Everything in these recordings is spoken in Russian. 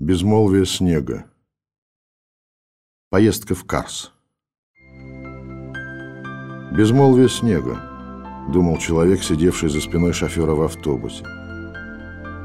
Безмолвие снега. Поездка в Карс. Безмолвие снега, думал человек, сидевший за спиной шофера в автобусе.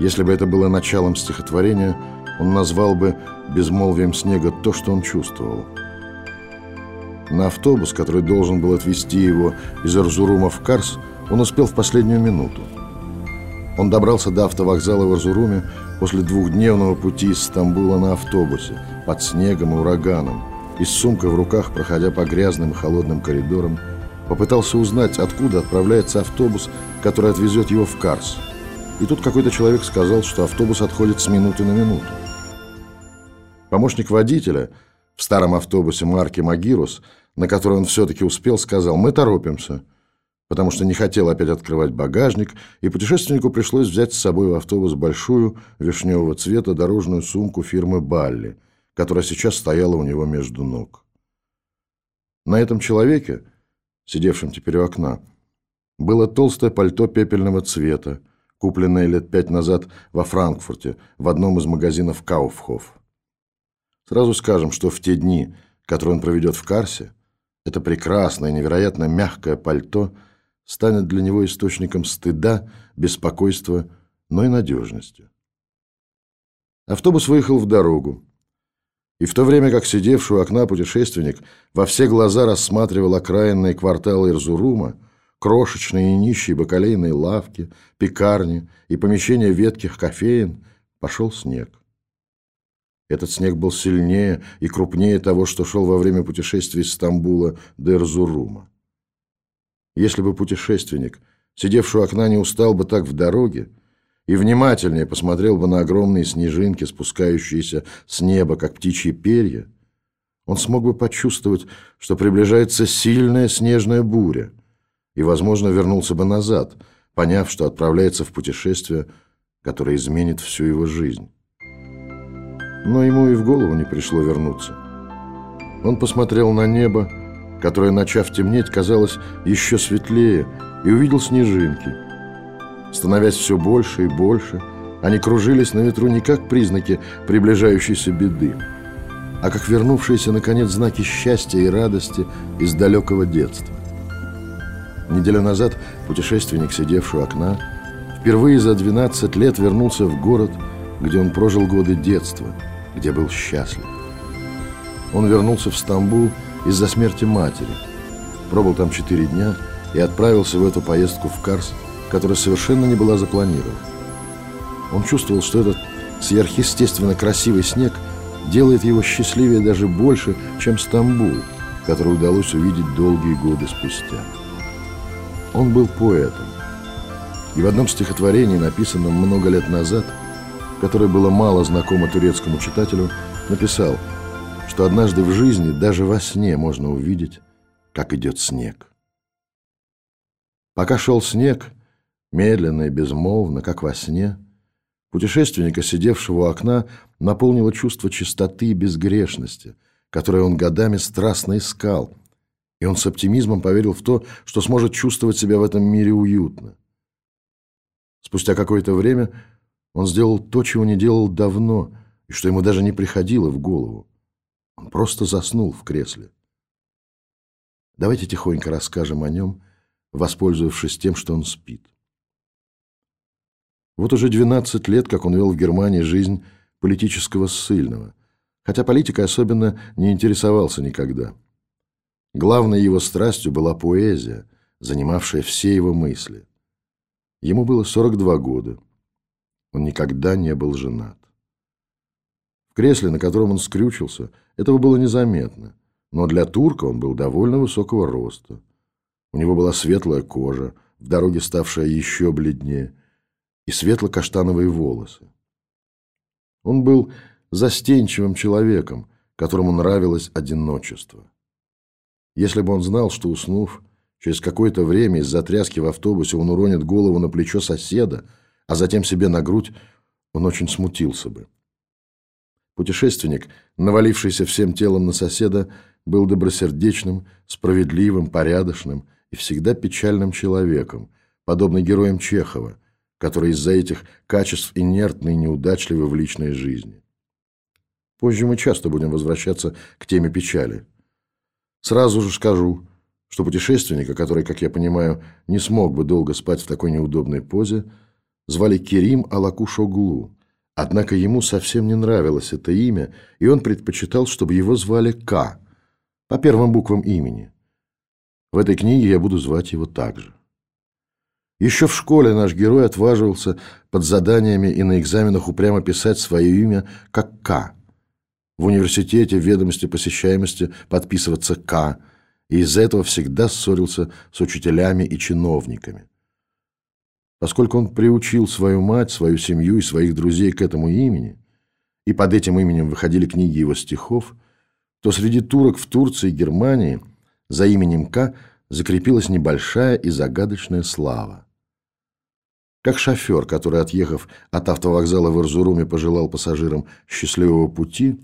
Если бы это было началом стихотворения, он назвал бы безмолвием снега то, что он чувствовал. На автобус, который должен был отвезти его из Арзурума в Карс, он успел в последнюю минуту. Он добрался до автовокзала в Арзуруме после двухдневного пути из Стамбула на автобусе, под снегом и ураганом, и с в руках, проходя по грязным и холодным коридорам, попытался узнать, откуда отправляется автобус, который отвезет его в Карс. И тут какой-то человек сказал, что автобус отходит с минуты на минуту. Помощник водителя в старом автобусе марки «Магирус», на который он все-таки успел, сказал «Мы торопимся» потому что не хотел опять открывать багажник, и путешественнику пришлось взять с собой в автобус большую вишневого цвета дорожную сумку фирмы «Балли», которая сейчас стояла у него между ног. На этом человеке, сидевшем теперь у окна, было толстое пальто пепельного цвета, купленное лет пять назад во Франкфурте в одном из магазинов Кауфхоф. Сразу скажем, что в те дни, которые он проведет в Карсе, это прекрасное, невероятно мягкое пальто – станет для него источником стыда, беспокойства, но и надежности. Автобус выехал в дорогу, и в то время как сидевший у окна путешественник во все глаза рассматривал окраинные кварталы Ирзурума, крошечные и нищие бакалейные лавки, пекарни и помещения ветких кофеин, пошел снег. Этот снег был сильнее и крупнее того, что шел во время путешествия из Стамбула до Эрзурума. Если бы путешественник, сидевший у окна, не устал бы так в дороге и внимательнее посмотрел бы на огромные снежинки, спускающиеся с неба, как птичьи перья, он смог бы почувствовать, что приближается сильная снежная буря, и, возможно, вернулся бы назад, поняв, что отправляется в путешествие, которое изменит всю его жизнь. Но ему и в голову не пришло вернуться. Он посмотрел на небо, которая, начав темнеть, казалась еще светлее, и увидел снежинки. Становясь все больше и больше, они кружились на ветру не как признаки приближающейся беды, а как вернувшиеся, наконец, знаки счастья и радости из далекого детства. Неделю назад путешественник, сидевший у окна, впервые за 12 лет вернулся в город, где он прожил годы детства, где был счастлив. Он вернулся в Стамбул из-за смерти матери. Пробыл там четыре дня и отправился в эту поездку в Карс, которая совершенно не была запланирована. Он чувствовал, что этот сверхъестественно красивый снег делает его счастливее даже больше, чем Стамбул, который удалось увидеть долгие годы спустя. Он был поэтом. И в одном стихотворении, написанном много лет назад, которое было мало знакомо турецкому читателю, написал – что однажды в жизни даже во сне можно увидеть, как идет снег. Пока шел снег, медленно и безмолвно, как во сне, путешественника, сидевшего у окна, наполнило чувство чистоты и безгрешности, которое он годами страстно искал, и он с оптимизмом поверил в то, что сможет чувствовать себя в этом мире уютно. Спустя какое-то время он сделал то, чего не делал давно, и что ему даже не приходило в голову. Он просто заснул в кресле. Давайте тихонько расскажем о нем, воспользовавшись тем, что он спит. Вот уже 12 лет, как он вел в Германии жизнь политического ссыльного, хотя политикой особенно не интересовался никогда. Главной его страстью была поэзия, занимавшая все его мысли. Ему было 42 года. Он никогда не был женат. В кресле, на котором он скрючился, этого было незаметно, но для турка он был довольно высокого роста. У него была светлая кожа, в дороге ставшая еще бледнее, и светло-каштановые волосы. Он был застенчивым человеком, которому нравилось одиночество. Если бы он знал, что, уснув, через какое-то время из-за тряски в автобусе он уронит голову на плечо соседа, а затем себе на грудь, он очень смутился бы. Путешественник, навалившийся всем телом на соседа, был добросердечным, справедливым, порядочным и всегда печальным человеком, подобно героям Чехова, который из-за этих качеств инертный и неудачливый в личной жизни. Позже мы часто будем возвращаться к теме печали. Сразу же скажу, что путешественника, который, как я понимаю, не смог бы долго спать в такой неудобной позе, звали Керим Алакуш-Оглу. Однако ему совсем не нравилось это имя, и он предпочитал, чтобы его звали К, по первым буквам имени. В этой книге я буду звать его так же. Еще в школе наш герой отваживался под заданиями и на экзаменах упрямо писать свое имя как К. В университете в ведомости посещаемости подписываться К – и из-за этого всегда ссорился с учителями и чиновниками. Поскольку он приучил свою мать, свою семью и своих друзей к этому имени, и под этим именем выходили книги его стихов, то среди турок в Турции и Германии за именем К закрепилась небольшая и загадочная слава. Как шофер, который, отъехав от автовокзала в Эрзуруме, пожелал пассажирам счастливого пути,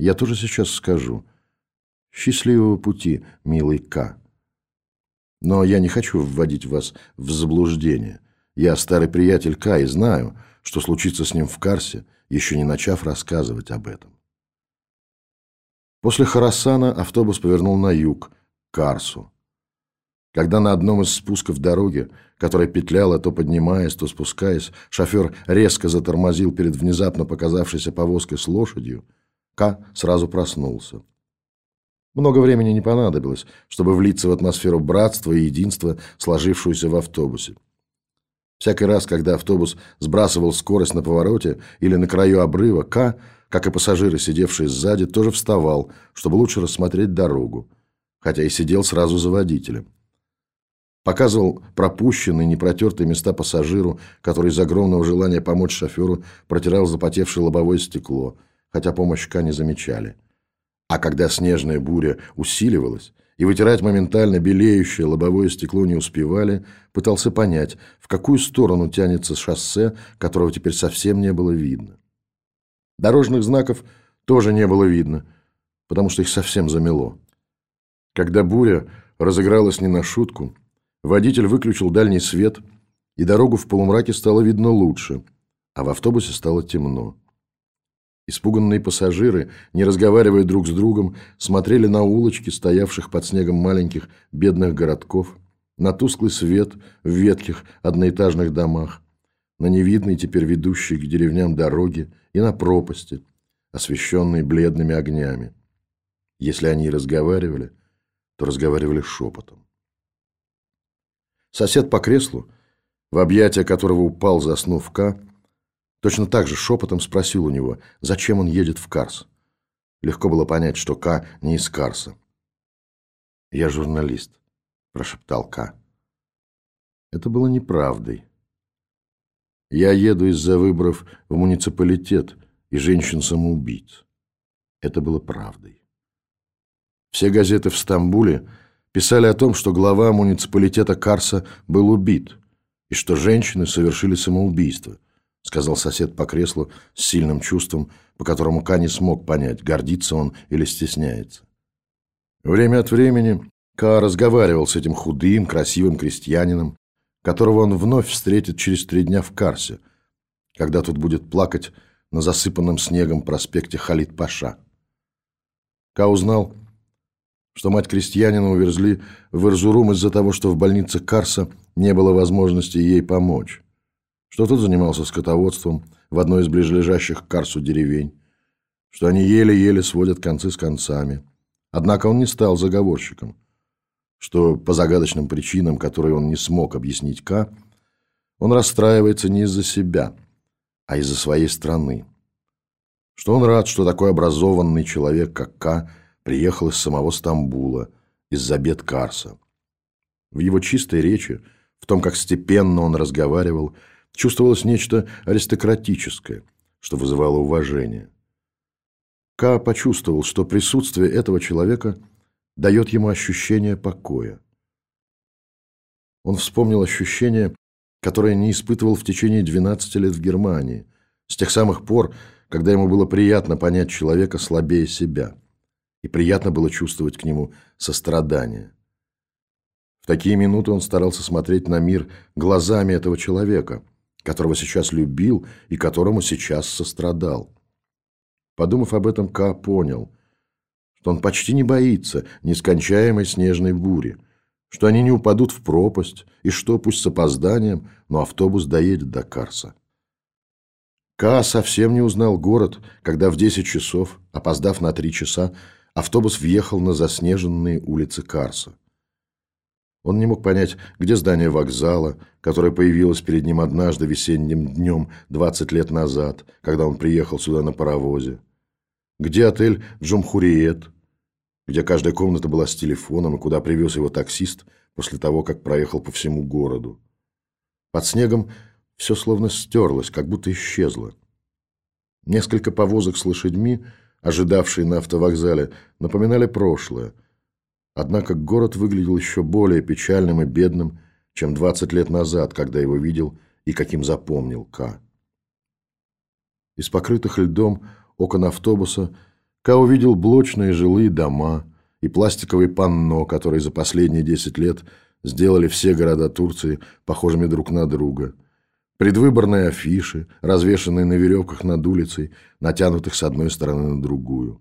я тоже сейчас скажу – Счастливого пути, милый К. Но я не хочу вводить вас в заблуждение. Я старый приятель К и знаю, что случится с ним в Карсе, еще не начав рассказывать об этом. После Харасана автобус повернул на юг, к Карсу. Когда на одном из спусков дороги, которая петляла, то поднимаясь, то спускаясь, шофер резко затормозил перед внезапно показавшейся повозкой с лошадью, К сразу проснулся. Много времени не понадобилось, чтобы влиться в атмосферу братства и единства, сложившуюся в автобусе. Всякий раз, когда автобус сбрасывал скорость на повороте или на краю обрыва, К, как и пассажиры, сидевшие сзади, тоже вставал, чтобы лучше рассмотреть дорогу, хотя и сидел сразу за водителем. Показывал пропущенные, непротертые места пассажиру, который из огромного желания помочь шоферу протирал запотевшее лобовое стекло, хотя помощь К не замечали. А когда снежная буря усиливалась, и вытирать моментально белеющее лобовое стекло не успевали, пытался понять, в какую сторону тянется шоссе, которого теперь совсем не было видно. Дорожных знаков тоже не было видно, потому что их совсем замело. Когда буря разыгралась не на шутку, водитель выключил дальний свет, и дорогу в полумраке стало видно лучше, а в автобусе стало темно. Испуганные пассажиры, не разговаривая друг с другом, смотрели на улочки, стоявших под снегом маленьких бедных городков, на тусклый свет в ветких одноэтажных домах, на невидные теперь ведущие к деревням дороги и на пропасти, освещенные бледными огнями. Если они разговаривали, то разговаривали шепотом. Сосед по креслу, в объятия которого упал, заснув Ка, Точно так же шепотом спросил у него, зачем он едет в Карс. Легко было понять, что К не из Карса. «Я журналист», – прошептал К. Это было неправдой. «Я еду из-за выборов в муниципалитет и женщин-самоубийц». Это было правдой. Все газеты в Стамбуле писали о том, что глава муниципалитета Карса был убит, и что женщины совершили самоубийство – сказал сосед по креслу с сильным чувством, по которому Ка не смог понять, гордится он или стесняется. Время от времени Ка разговаривал с этим худым, красивым крестьянином, которого он вновь встретит через три дня в Карсе, когда тут будет плакать на засыпанном снегом проспекте Халид-Паша. Ка узнал, что мать крестьянина увезли в Ирзурум из-за того, что в больнице Карса не было возможности ей помочь что тот занимался скотоводством в одной из ближайших к Карсу деревень, что они еле-еле сводят концы с концами. Однако он не стал заговорщиком, что по загадочным причинам, которые он не смог объяснить К, он расстраивается не из-за себя, а из-за своей страны. Что он рад, что такой образованный человек, как К, приехал из самого Стамбула, из-за бед Карса. В его чистой речи, в том, как степенно он разговаривал – Чувствовалось нечто аристократическое, что вызывало уважение. Ка почувствовал, что присутствие этого человека дает ему ощущение покоя. Он вспомнил ощущение, которое не испытывал в течение 12 лет в Германии, с тех самых пор, когда ему было приятно понять человека слабее себя, и приятно было чувствовать к нему сострадание. В такие минуты он старался смотреть на мир глазами этого человека – которого сейчас любил и которому сейчас сострадал. Подумав об этом, Ка понял, что он почти не боится нескончаемой снежной бури, что они не упадут в пропасть, и что, пусть с опозданием, но автобус доедет до Карса. Ка совсем не узнал город, когда в 10 часов, опоздав на 3 часа, автобус въехал на заснеженные улицы Карса. Он не мог понять, где здание вокзала, которое появилось перед ним однажды весенним днем 20 лет назад, когда он приехал сюда на паровозе. Где отель Джумхуриет, где каждая комната была с телефоном и куда привез его таксист после того, как проехал по всему городу. Под снегом все словно стерлось, как будто исчезло. Несколько повозок с лошадьми, ожидавшие на автовокзале, напоминали прошлое – Однако город выглядел еще более печальным и бедным, чем 20 лет назад, когда его видел и каким запомнил К. Из покрытых льдом окон автобуса К увидел блочные жилые дома и пластиковые панно, которые за последние 10 лет сделали все города Турции похожими друг на друга. Предвыборные афиши, развешанные на веревках над улицей, натянутых с одной стороны на другую.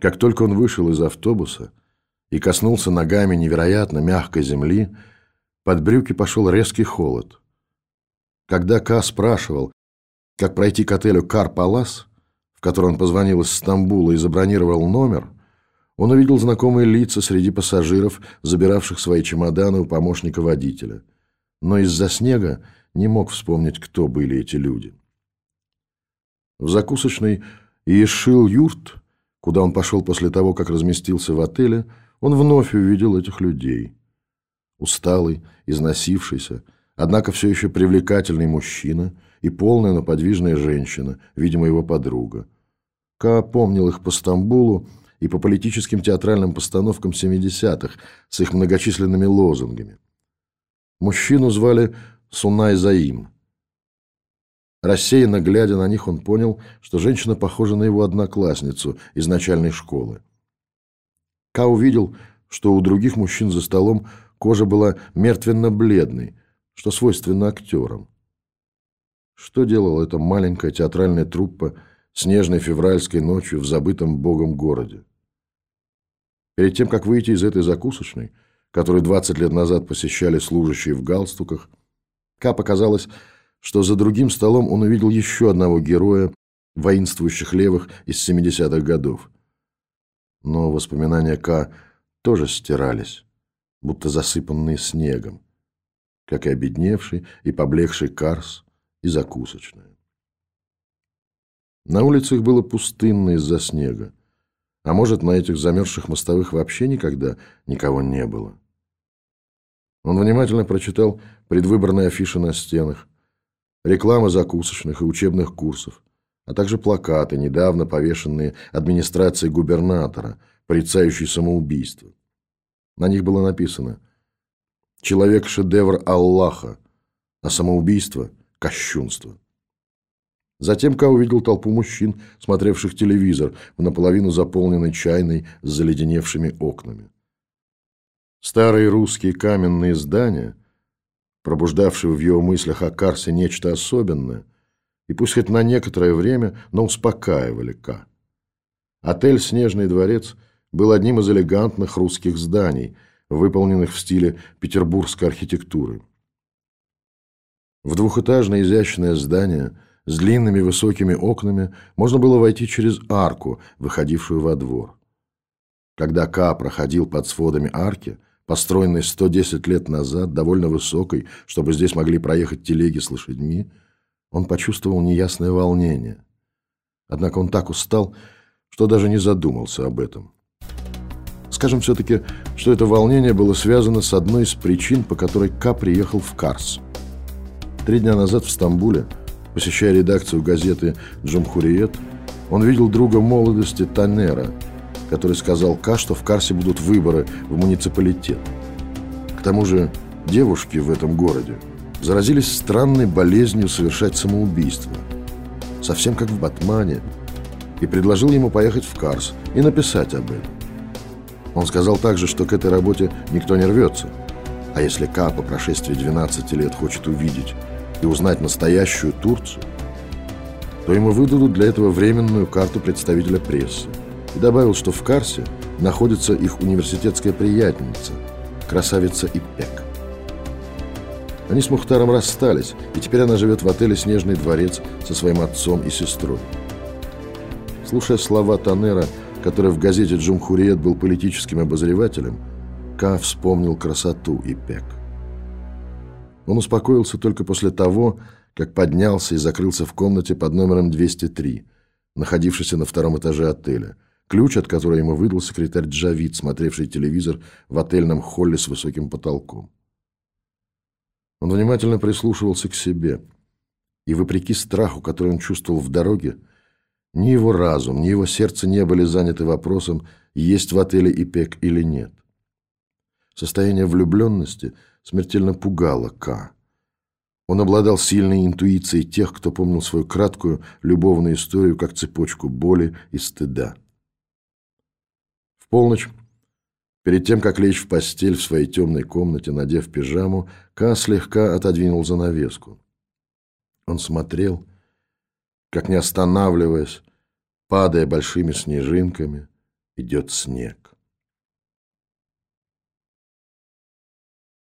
Как только он вышел из автобуса – и коснулся ногами невероятно мягкой земли, под брюки пошел резкий холод. Когда Ка спрашивал, как пройти к отелю «Кар-Палас», в который он позвонил из Стамбула и забронировал номер, он увидел знакомые лица среди пассажиров, забиравших свои чемоданы у помощника водителя. Но из-за снега не мог вспомнить, кто были эти люди. В закусочной Ешил-Юрт, куда он пошел после того, как разместился в отеле, он вновь увидел этих людей. Усталый, износившийся, однако все еще привлекательный мужчина и полная, но подвижная женщина, видимо, его подруга. Ка помнил их по Стамбулу и по политическим театральным постановкам 70-х с их многочисленными лозунгами. Мужчину звали Сунай Заим. Рассеянно глядя на них, он понял, что женщина похожа на его одноклассницу из начальной школы. Ка увидел, что у других мужчин за столом кожа была мертвенно-бледной, что свойственно актерам. Что делала эта маленькая театральная труппа снежной февральской ночью в забытом богом городе? Перед тем, как выйти из этой закусочной, которую 20 лет назад посещали служащие в галстуках, Ка показалось, что за другим столом он увидел еще одного героя воинствующих левых из 70-х годов – но воспоминания К тоже стирались, будто засыпанные снегом, как и обедневший и поблекший Карс и закусочная. На улицах было пустынно из-за снега, а может, на этих замерзших мостовых вообще никогда никого не было. Он внимательно прочитал предвыборные афиши на стенах, рекламы закусочных и учебных курсов, а также плакаты, недавно повешенные администрацией губернатора, порицающие самоубийство. На них было написано «Человек – шедевр Аллаха, а самоубийство – кощунство». Затем Ка увидел толпу мужчин, смотревших телевизор в наполовину заполненной чайной с заледеневшими окнами. Старые русские каменные здания, пробуждавшие в его мыслях о Карсе нечто особенное – и пусть хоть на некоторое время, но успокаивали К. Отель «Снежный дворец» был одним из элегантных русских зданий, выполненных в стиле петербургской архитектуры. В двухэтажное изящное здание с длинными высокими окнами можно было войти через арку, выходившую во двор. Когда К проходил под сводами арки, построенной 110 лет назад, довольно высокой, чтобы здесь могли проехать телеги с лошадьми, он почувствовал неясное волнение. Однако он так устал, что даже не задумался об этом. Скажем все-таки, что это волнение было связано с одной из причин, по которой К приехал в Карс. Три дня назад в Стамбуле, посещая редакцию газеты «Джамхуриет», он видел друга молодости Танера, который сказал К, что в Карсе будут выборы в муниципалитет. К тому же девушки в этом городе заразились странной болезнью совершать самоубийство, совсем как в Батмане, и предложил ему поехать в Карс и написать об этом. Он сказал также, что к этой работе никто не рвется, а если Ка по прошествии 12 лет хочет увидеть и узнать настоящую Турцию, то ему выдадут для этого временную карту представителя прессы. И добавил, что в Карсе находится их университетская приятница, красавица Ипек. Они с Мухтаром расстались, и теперь она живет в отеле «Снежный дворец» со своим отцом и сестрой. Слушая слова Танера, который в газете «Джумхуриет» был политическим обозревателем, Ка вспомнил красоту Ипек. Он успокоился только после того, как поднялся и закрылся в комнате под номером 203, находившейся на втором этаже отеля, ключ от которой ему выдал секретарь Джавид, смотревший телевизор в отельном холле с высоким потолком. Он внимательно прислушивался к себе, и, вопреки страху, который он чувствовал в дороге, ни его разум, ни его сердце не были заняты вопросом, есть в отеле ИПЕК или нет. Состояние влюбленности смертельно пугало К. Он обладал сильной интуицией тех, кто помнил свою краткую любовную историю как цепочку боли и стыда. В полночь, перед тем, как лечь в постель в своей темной комнате, надев пижаму, Ка слегка отодвинул занавеску. Он смотрел, как, не останавливаясь, падая большими снежинками, идет снег.